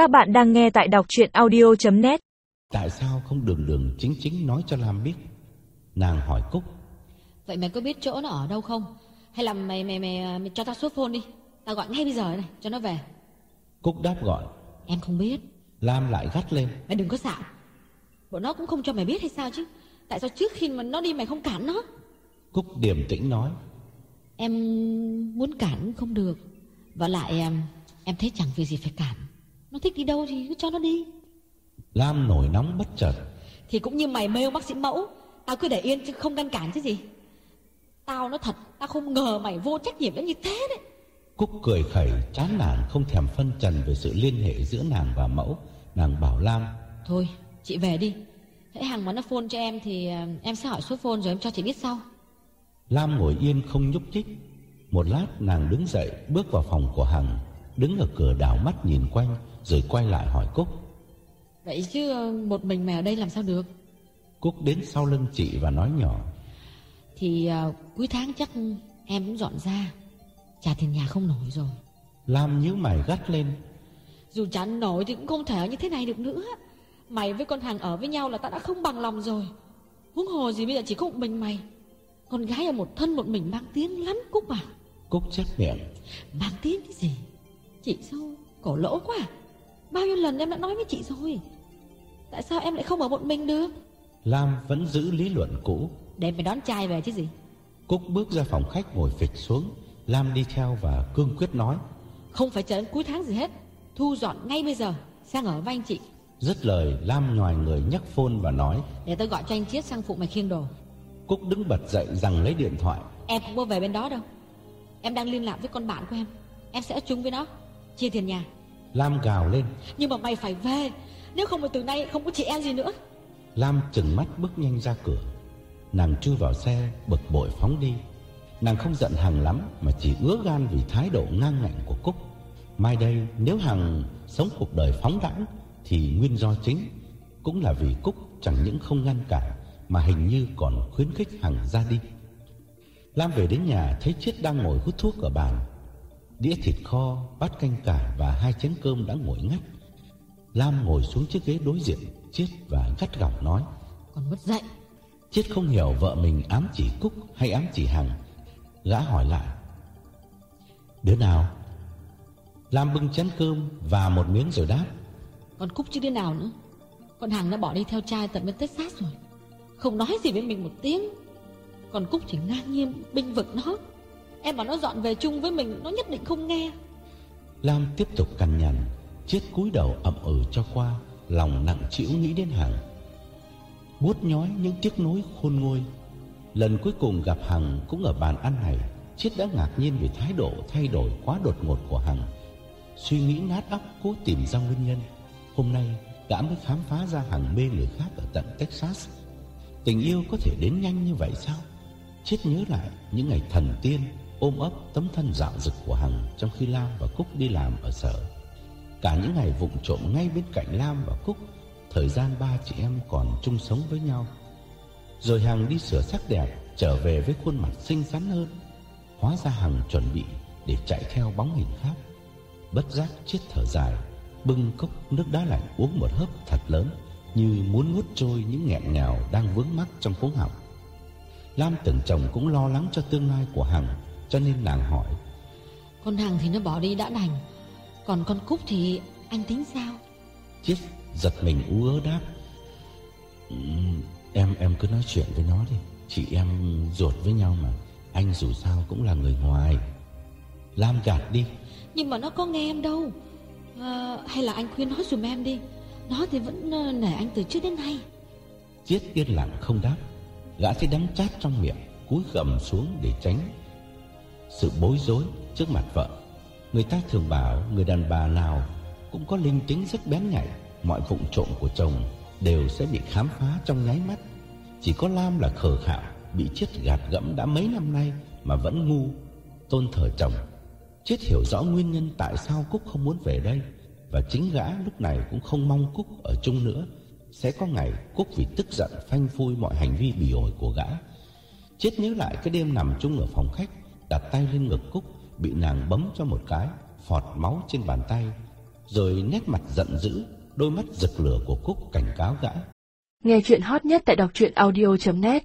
Các bạn đang nghe tại đọc chuyện audio.net Tại sao không đường đường chính chính nói cho Lam biết? Nàng hỏi Cúc. Vậy mày có biết chỗ nó ở đâu không? Hay là mày mày mày, mày cho tao số phone đi. Tao gọi ngay bây giờ này cho nó về. Cúc đáp gọi. Em không biết. Lam lại gắt lên. Mày đừng có xạo. Bọn nó cũng không cho mày biết hay sao chứ? Tại sao trước khi mà nó đi mày không cản nó? Cúc điềm tĩnh nói. Em muốn cản cũng không được. Và lại em Em thấy chẳng việc gì phải cản Nó thích đi đâu thì cứ cho nó đi. Lam nổi nóng bất chợt. Thì cũng như mày mê ông bác sĩ mẫu Tao cứ để yên chứ không ngăn cản chứ gì. Tao nói thật Tao không ngờ mày vô trách nhiệm đến như thế đấy. Cúc cười khẩy chán nản không thèm phân trần về sự liên hệ giữa nàng và mẫu. Nàng bảo Lam Thôi chị về đi. Hãy hàng mà nó phone cho em thì à, em sẽ hỏi số phone rồi em cho chị biết sau. Lam ngồi yên không nhúc nhích. Một lát nàng đứng dậy bước vào phòng của Hằng Đứng ở cửa đảo mắt nhìn quanh Rồi quay lại hỏi Cúc. Vậy chứ ờ, một mình mày ở đây làm sao được? Cúc đến sau lưng chị và nói nhỏ. Thì à, cuối tháng chắc em cũng dọn ra. Trả tiền nhà không nổi rồi. Lam nhíu mày gắt lên. Dù trả nổi thì cũng không thể như thế này được nữa. Mày với con hàng ở với nhau là ta đã không bằng lòng rồi. Huống hồ gì bây giờ chỉ có một mình mày. Con gái ở một thân một mình mang tiếng lắm Cúc à. Cúc chép miệng. Mang tiếng cái gì? Chị sao cổ lỗ quá à? Bao nhiêu lần em đã nói với chị rồi? Tại sao em lại không ở một mình được? Lam vẫn giữ lý luận cũ. Để mày đón trai về chứ gì? Cúc bước ra phòng khách ngồi phịch xuống. Lam đi theo và cương quyết nói. Không phải chờ đến cuối tháng gì hết. Thu dọn ngay bây giờ. Sang ở với anh chị. Dứt lời Lam nhòi người nhấc phone và nói. Để tôi gọi cho anh Chiết sang phụ mày khiêng đồ. Cúc đứng bật dậy rằng lấy điện thoại. Em không có về bên đó đâu. Em đang liên lạc với con bạn của em. Em sẽ ở chung với nó. Chia tiền nhà Lam gào lên. Nhưng mà mày phải về. Nếu không thì từ nay không có chị em gì nữa. Lam chừng mắt bước nhanh ra cửa. Nàng chui vào xe bực bội phóng đi. Nàng không giận Hằng lắm Mà chỉ ứa gan vì thái độ ngang ngạnh của Cúc. Mai đây nếu Hằng sống cuộc đời phóng đãng Thì nguyên do chính Cũng là vì Cúc chẳng những không ngăn cản Mà hình như còn khuyến khích Hằng ra đi. Lam về đến nhà thấy Chiết đang ngồi hút thuốc ở bàn Đĩa thịt kho, bát canh cải và hai chén cơm đã nguội ngắt. Lam ngồi xuống chiếc ghế đối diện Chiết và gắt gỏng nói Còn mất dậy Chiết không hiểu vợ mình ám chỉ Cúc hay ám chỉ Hằng. Gã hỏi lại Đứa nào? Lam bưng chén cơm và một miếng rồi đáp Còn Cúc chứ đứa nào nữa. Con hàng nó bỏ đi theo trai tận bên Texas rồi. Không nói gì với mình một tiếng. Còn Cúc chỉ ngang nhiên binh vực nó Em bảo nó dọn về chung với mình, Nó nhất định không nghe. Lam tiếp tục cằn nhằn Chiết cúi đầu ậm ừ cho qua, Lòng nặng chịu nghĩ đến Hằng. Bút nhói những tiếc nối khôn ngôi. Lần cuối cùng gặp Hằng cũng ở bàn ăn này, Chiết đã ngạc nhiên vì thái độ thay đổi quá đột ngột của Hằng. Suy nghĩ nát óc cố tìm ra nguyên nhân. Hôm nay gã mới khám phá ra Hằng mê người khác ở tận Texas. Tình yêu có thể đến nhanh như vậy sao? Chiết nhớ lại những ngày thần tiên ôm ấp tấm thân dạo dực của Hằng Trong khi Lam và Cúc đi làm ở sở. Cả những ngày vụng trộm ngay bên cạnh Lam và Cúc, Thời gian ba chị em còn chung sống với nhau. Rồi Hằng đi sửa sắc đẹp, Trở về với khuôn mặt xinh xắn hơn. Hóa ra Hằng chuẩn bị để chạy theo bóng hình khác. Bất giác chết thở dài, Bưng cốc nước đá lạnh uống một hớp thật lớn Như muốn nuốt trôi những nghẹn ngào đang vướng mắc trong cuống họng. Lam tưởng chồng cũng lo lắng cho tương lai của Hằng cho nên nàng hỏi. Con hàng thì nó bỏ đi đã đành. Còn con Cúc thì anh tính sao? Chiết giật mình ú ớ đáp. "Ừm, Em em cứ nói chuyện với nó đi. Chị em ruột với nhau mà. Anh dù sao cũng là người ngoài. Lam gạt đi. Nhưng mà nó có nghe em đâu. À, Hay là anh khuyên nó dùm em đi. Nó thì vẫn ờ, nể anh từ trước đến nay. Chiết yên lặng không đáp. Gã thấy đắng chát trong miệng Cúi gầm xuống để tránh sự bối rối trước mặt vợ. Người ta thường bảo Người đàn bà nào cũng có linh tính rất bén nhạy, Mọi vụng trộm của chồng Đều sẽ bị khám phá trong nháy mắt. Chỉ có Lam là khờ khạo, Bị chết gạt gẫm đã mấy năm nay Mà vẫn ngu, Tôn thờ chồng. Chết hiểu rõ nguyên nhân tại sao Cúc không muốn về đây, Và chính gã lúc này cũng không mong Cúc ở chung nữa. Sẽ có ngày Cúc vì tức giận phanh phui mọi hành vi bỉ ổi của gã. Chết nhớ lại cái đêm nằm chung ở phòng khách Đặt tay lên ngực Cúc, Bị nàng bấm cho một cái, Phọt máu trên bàn tay, Rồi nét mặt giận dữ, Đôi mắt rực lửa của Cúc cảnh cáo gã. Nghe chuyện hot nhất tại đọc truyện audio.net